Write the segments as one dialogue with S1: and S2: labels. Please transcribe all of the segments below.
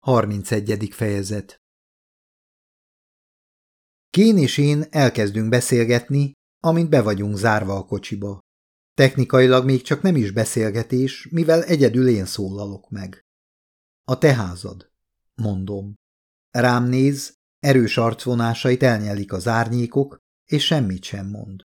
S1: 31. fejezet Kén és én elkezdünk beszélgetni, amint be vagyunk zárva a kocsiba. Technikailag még csak nem is beszélgetés, mivel egyedül én szólalok meg. A te házad, mondom. Rám néz, erős arcvonásait elnyelik az árnyékok, és semmit sem mond.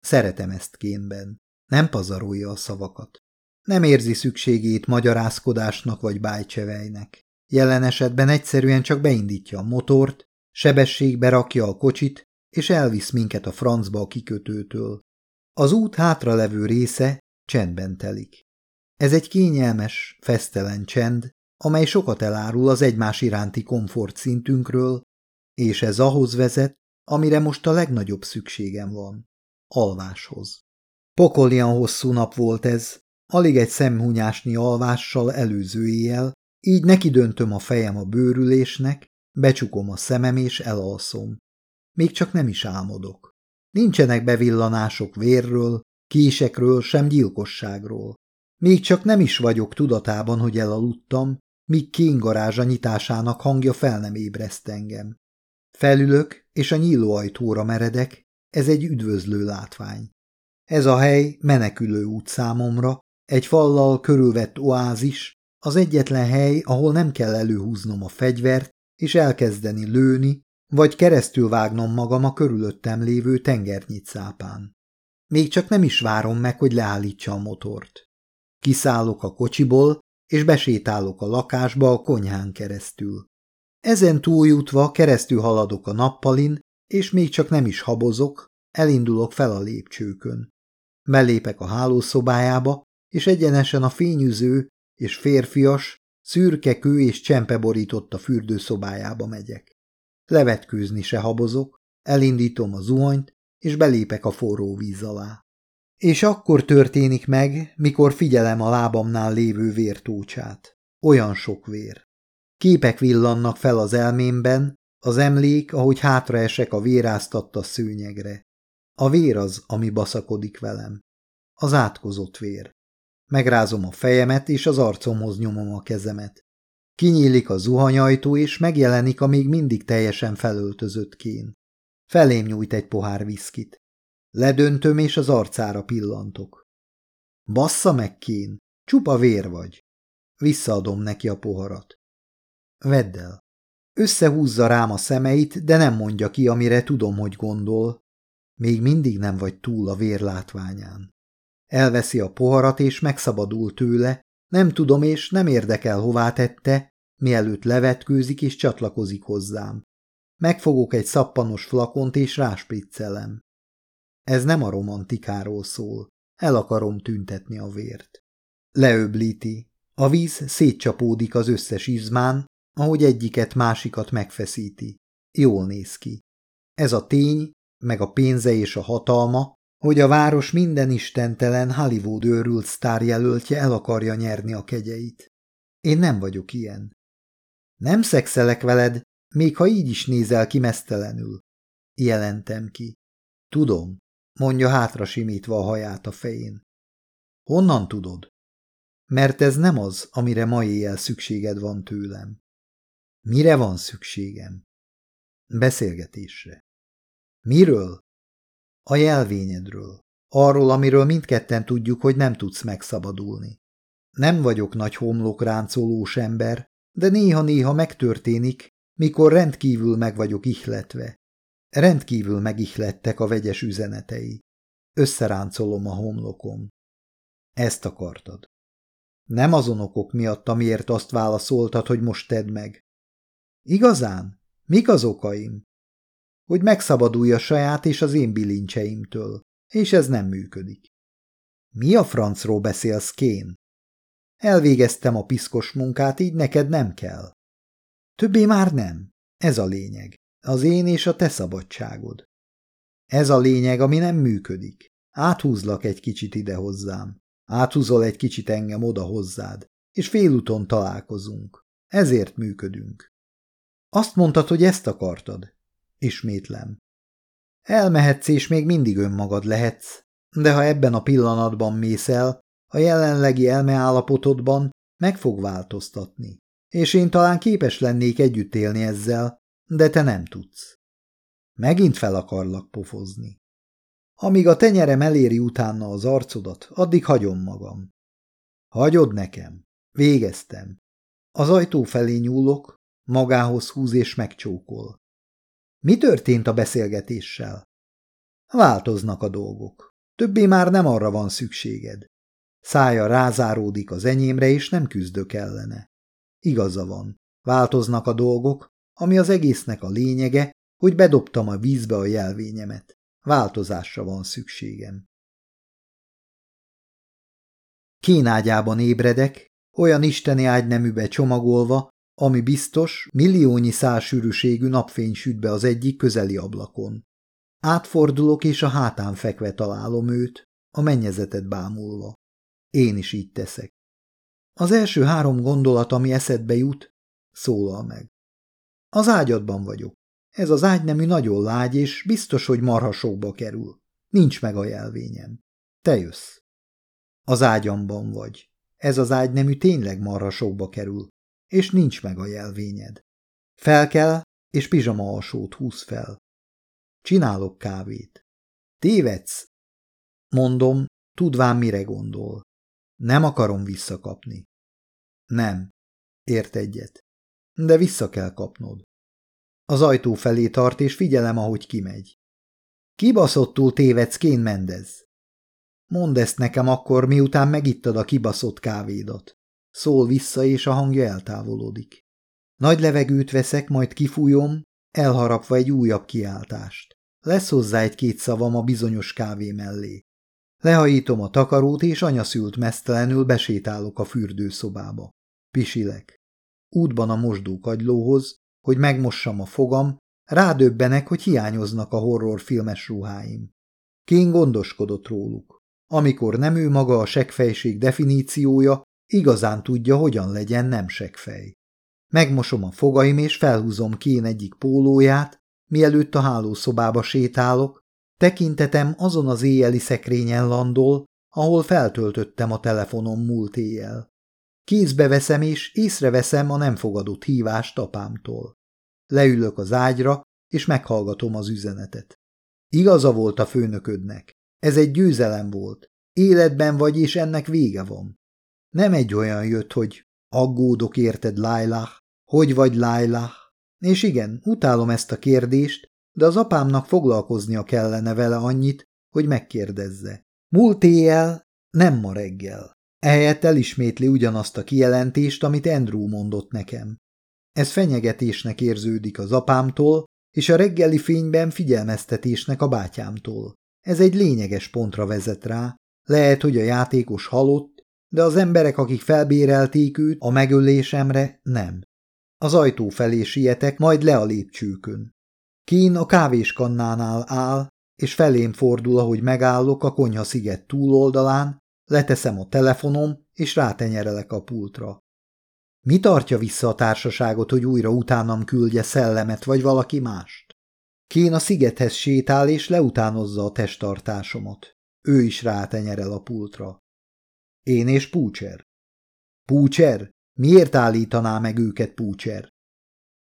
S1: Szeretem ezt Kénben. Nem pazarolja a szavakat. Nem érzi szükségét magyarázkodásnak vagy bájcsevejnek. Jelen esetben egyszerűen csak beindítja a motort, sebességbe rakja a kocsit, és elvisz minket a francba a kikötőtől. Az út hátra levő része csendben telik. Ez egy kényelmes, fesztelen csend, amely sokat elárul az egymás iránti komfort szintünkről, és ez ahhoz vezet, amire most a legnagyobb szükségem van. Alváshoz. Pokolian hosszú nap volt ez, alig egy szemhunyásnyi alvással előző éjjel, így neki döntöm a fejem a bőrülésnek, becsukom a szemem és elalszom. Még csak nem is álmodok. Nincsenek bevillanások vérről, késekről, sem gyilkosságról. Még csak nem is vagyok tudatában, hogy elaludtam, míg Kén garázsa nyitásának hangja fel nem ébreszt engem. Felülök, és a nyílóajtóra meredek, ez egy üdvözlő látvány. Ez a hely menekülő út számomra, egy fallal körülvett oázis, az egyetlen hely, ahol nem kell előhúznom a fegyvert, és elkezdeni lőni, vagy keresztül vágnom magam a körülöttem lévő tengernyit szápán. Még csak nem is várom meg, hogy leállítsa a motort. Kiszállok a kocsiból, és besétálok a lakásba a konyhán keresztül. Ezen túljutva keresztül haladok a nappalin, és még csak nem is habozok, elindulok fel a lépcsőkön. Belépek a hálószobájába, és egyenesen a fényűző, és férfias, szürke kő és csempe borított a fürdőszobájába megyek. Levetkőzni se habozok, elindítom a zuhanyt, és belépek a forró víz alá. És akkor történik meg, mikor figyelem a lábamnál lévő vértócsát. Olyan sok vér. Képek villannak fel az elmémben, az emlék, ahogy hátraesek a véráztatta szőnyegre. A vér az, ami baszakodik velem. Az átkozott vér. Megrázom a fejemet, és az arcomhoz nyomom a kezemet. Kinyílik a zuhanyajtó, és megjelenik a még mindig teljesen felöltözött kén. Felém nyújt egy pohár viszkit. Ledöntöm, és az arcára pillantok. Bassza meg, kén, csupa vér vagy. Visszaadom neki a poharat. Vedd el. Összehúzza rám a szemeit, de nem mondja ki, amire tudom, hogy gondol. Még mindig nem vagy túl a vér látványán. Elveszi a poharat, és megszabadul tőle, nem tudom, és nem érdekel, hová tette, mielőtt levetkőzik és csatlakozik hozzám. Megfogok egy szappanos flakont, és ráspriccelem. Ez nem a romantikáról szól, el akarom tüntetni a vért. Leöblíti. A víz szétcsapódik az összes izmán, ahogy egyiket másikat megfeszíti. Jól néz ki. Ez a tény, meg a pénze és a hatalma, hogy a város minden istentelen Hollywood őrült sztárjelöltje el akarja nyerni a kegyeit. Én nem vagyok ilyen. Nem szexelek veled, még ha így is nézel ki mesztelenül. Jelentem ki. Tudom, mondja hátra simítva a haját a fején. Honnan tudod? Mert ez nem az, amire ma éjjel szükséged van tőlem. Mire van szükségem? Beszélgetésre. Miről? A jelvényedről. Arról, amiről mindketten tudjuk, hogy nem tudsz megszabadulni. Nem vagyok nagy homlokráncolós ember, de néha-néha megtörténik, mikor rendkívül meg vagyok ihletve. Rendkívül megihlettek a vegyes üzenetei. Összeráncolom a homlokom. Ezt akartad. Nem azon okok miatt, amiért azt válaszoltad, hogy most tedd meg. Igazán? Mik az okaim? Hogy megszabadulj a saját és az én bilincseimtől, és ez nem működik. Mi a francról beszélsz, Kén? Elvégeztem a piszkos munkát, így neked nem kell. Többé már nem. Ez a lényeg. Az én és a te szabadságod. Ez a lényeg, ami nem működik. Áthúzlak egy kicsit ide hozzám. Áthúzol egy kicsit engem oda hozzád, és félúton találkozunk. Ezért működünk. Azt mondtad, hogy ezt akartad. Ismétlem. Elmehetsz, és még mindig önmagad lehetsz, de ha ebben a pillanatban mész el, a jelenlegi elmeállapotodban meg fog változtatni, és én talán képes lennék együtt élni ezzel, de te nem tudsz. Megint fel akarlak pofozni. Amíg a tenyerem eléri utána az arcodat, addig hagyom magam. Hagyod nekem. Végeztem. Az ajtó felé nyúlok, magához húz és megcsókol. Mi történt a beszélgetéssel? Változnak a dolgok. Többé már nem arra van szükséged. Szája rázáródik az enyémre, és nem küzdök ellene. Igaza van. Változnak a dolgok, ami az egésznek a lényege, hogy bedobtam a vízbe a jelvényemet. Változásra van szükségem. Kénágyában ébredek, olyan isteni ágyneműbe csomagolva, ami biztos, milliónyi szálsűrűségű napfény süt be az egyik közeli ablakon. Átfordulok, és a hátán fekve találom őt, a mennyezetet bámulva. Én is így teszek. Az első három gondolat, ami eszedbe jut, szólal meg. Az ágyadban vagyok. Ez az ágynemű nagyon lágy, és biztos, hogy marhasokba kerül. Nincs meg a jelvényem. Te jössz. Az ágyamban vagy. Ez az ágynemű tényleg marhasokba kerül, és nincs meg a jelvényed. Fel kell, és pizsama alsót húz fel. Csinálok kávét. Tévedsz? Mondom, tudván mire gondol. Nem akarom visszakapni. Nem. Ért egyet. De vissza kell kapnod. Az ajtó felé tart, és figyelem, ahogy kimegy. Kibaszottul tévedsz, Kén Mendez. Mondd ezt nekem akkor, miután megittad a kibaszott kávédat. Szól vissza, és a hangja eltávolodik. Nagy levegőt veszek, majd kifújom, elharapva egy újabb kiáltást. Lesz hozzá egy-két szavam a bizonyos kávé mellé. Lehajítom a takarót, és anyaszült mesztelenül besétálok a fürdőszobába. Pisilek. Útban a mosdókagylóhoz, hogy megmossam a fogam, rádöbbenek, hogy hiányoznak a horrorfilmes ruháim. Kén gondoskodott róluk. Amikor nem ő maga a sekfejség definíciója, igazán tudja, hogyan legyen nem sekfej. Megmosom a fogaim, és felhúzom Kén egyik pólóját, mielőtt a hálószobába sétálok, tekintetem azon az éjjeli szekrényen landol, ahol feltöltöttem a telefonom múlt éjjel. Kézbe veszem, és észreveszem a nem fogadott hívást apámtól. Leülök az ágyra, és meghallgatom az üzenetet. Igaza volt a főnöködnek. Ez egy győzelem volt. Életben vagy, és ennek vége van. Nem egy olyan jött, hogy aggódok érted, Lailah, hogy vagy Lailah? És igen, utálom ezt a kérdést, de az apámnak foglalkoznia kellene vele annyit, hogy megkérdezze. Múlt éjjel, nem ma reggel. Ehelyett elismétli ugyanazt a kijelentést, amit Andrew mondott nekem. Ez fenyegetésnek érződik az apámtól, és a reggeli fényben figyelmeztetésnek a bátyámtól. Ez egy lényeges pontra vezet rá. Lehet, hogy a játékos halott, de az emberek, akik felbérelték őt a megölésemre, nem. Az ajtó felé sietek, majd le a lépcsőkön. Kín a kávéskannánál áll, és felém fordul, ahogy megállok a konyha sziget túloldalán, leteszem a telefonom, és rátenyerelek a pultra. Mi tartja vissza a társaságot, hogy újra utánam küldje szellemet vagy valaki mást? Kén a szigethez sétál és leutánozza a testtartásomat. Ő is rátenyerel a pultra. Én és Púcser. Púcser? Miért állítaná meg őket Púcser?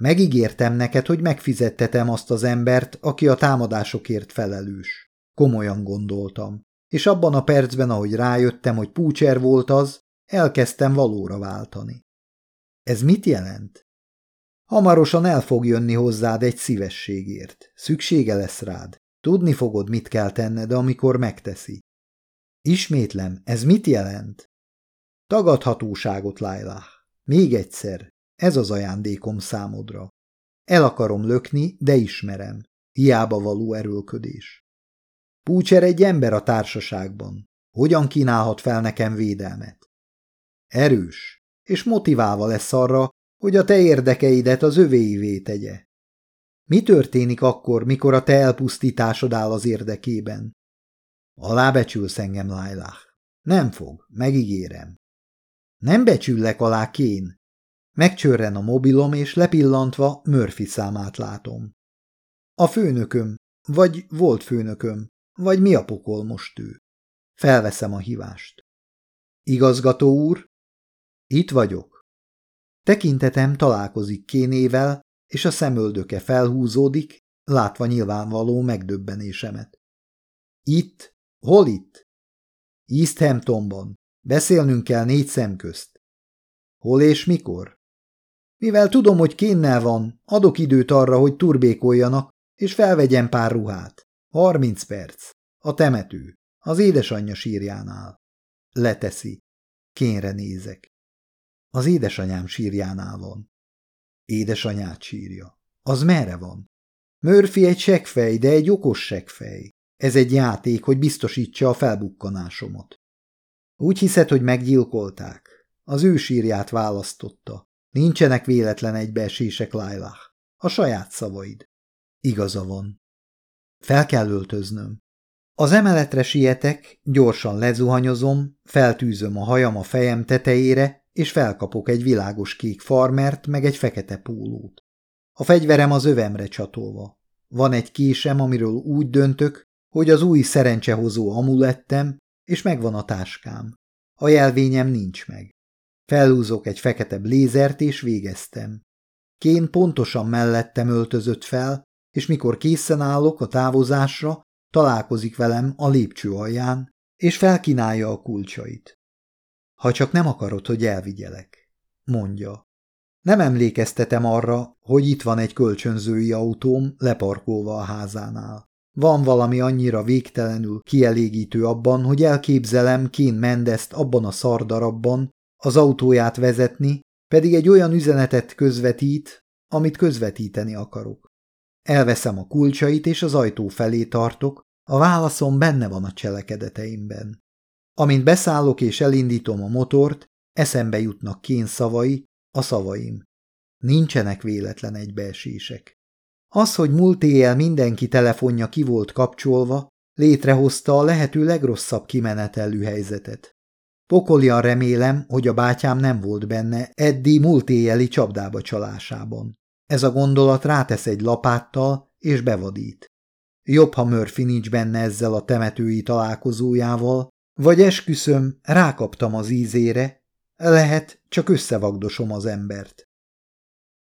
S1: Megígértem neked, hogy megfizettetem azt az embert, aki a támadásokért felelős. Komolyan gondoltam. És abban a percben, ahogy rájöttem, hogy Púcser volt az, elkezdtem valóra váltani. Ez mit jelent? Hamarosan el fog jönni hozzád egy szívességért. Szüksége lesz rád. Tudni fogod, mit kell tenned, amikor megteszi. Ismétlem, ez mit jelent? Tagadhatóságot, Lailah. Még egyszer, ez az ajándékom számodra. El akarom lökni, de ismerem. Hiába való erőlködés. Púcser egy ember a társaságban. Hogyan kínálhat fel nekem védelmet? Erős, és motiválva lesz arra, hogy a te érdekeidet az övéivé tegye. Mi történik akkor, mikor a te elpusztításod áll az érdekében? Alábecsülsz engem, Lailah. Nem fog, megígérem. Nem becsüllek alá, Kén. Megcsörren a mobilom, és lepillantva Murphy számát látom. A főnököm, vagy volt főnököm, vagy mi a pokol most ő? Felveszem a hívást. Igazgató úr? Itt vagyok. Tekintetem találkozik Kénével, és a szemöldöke felhúzódik, látva nyilvánvaló megdöbbenésemet. Itt? Hol itt? East Hamptonban. Beszélnünk kell négy szem közt. Hol és mikor? Mivel tudom, hogy kénnel van, adok időt arra, hogy turbékoljanak, és felvegyen pár ruhát. Harminc perc. A temető. Az édesanyja sírjánál. Leteszi. Kénre nézek. Az édesanyám sírjánál van. Édesanyát sírja. Az merre van? Murphy egy seggfej, de egy okos seggfej. Ez egy játék, hogy biztosítsa a felbukkanásomat. Úgy hiszed, hogy meggyilkolták? Az ő sírját választotta. Nincsenek véletlen egybeesések, Lailah. A saját szavaid. Igaza van. Fel kell öltöznöm. Az emeletre sietek, gyorsan lezuhanyozom, feltűzöm a hajam a fejem tetejére, és felkapok egy világos kék farmert, meg egy fekete pólót. A fegyverem az övemre csatolva. Van egy késem, amiről úgy döntök, hogy az új szerencsehozó amulettem, és megvan a táskám. A jelvényem nincs meg. Felhúzok egy fekete blézert, és végeztem. Kén pontosan mellettem öltözött fel, és mikor készen állok a távozásra, találkozik velem a lépcső alján, és felkínálja a kulcsait. Ha csak nem akarod, hogy elvigyelek, mondja. Nem emlékeztetem arra, hogy itt van egy kölcsönzői autóm leparkolva a házánál. Van valami annyira végtelenül kielégítő abban, hogy elképzelem Kén Mendezt abban a szardarabban, az autóját vezetni, pedig egy olyan üzenetet közvetít, amit közvetíteni akarok. Elveszem a kulcsait, és az ajtó felé tartok, a válaszom benne van a cselekedeteimben. Amint beszállok és elindítom a motort, eszembe jutnak kén szavai, a szavaim. Nincsenek véletlen egybeesések. Az, hogy múlt éjjel mindenki telefonja ki volt kapcsolva, létrehozta a lehető legrosszabb kimenetelű helyzetet. Pokolian remélem, hogy a bátyám nem volt benne Eddi múlt éjjeli csapdába csalásában. Ez a gondolat rátesz egy lapáttal, és bevadít. Jobb, ha Murphy nincs benne ezzel a temetői találkozójával, vagy esküszöm, rákaptam az ízére, lehet, csak összevagdosom az embert.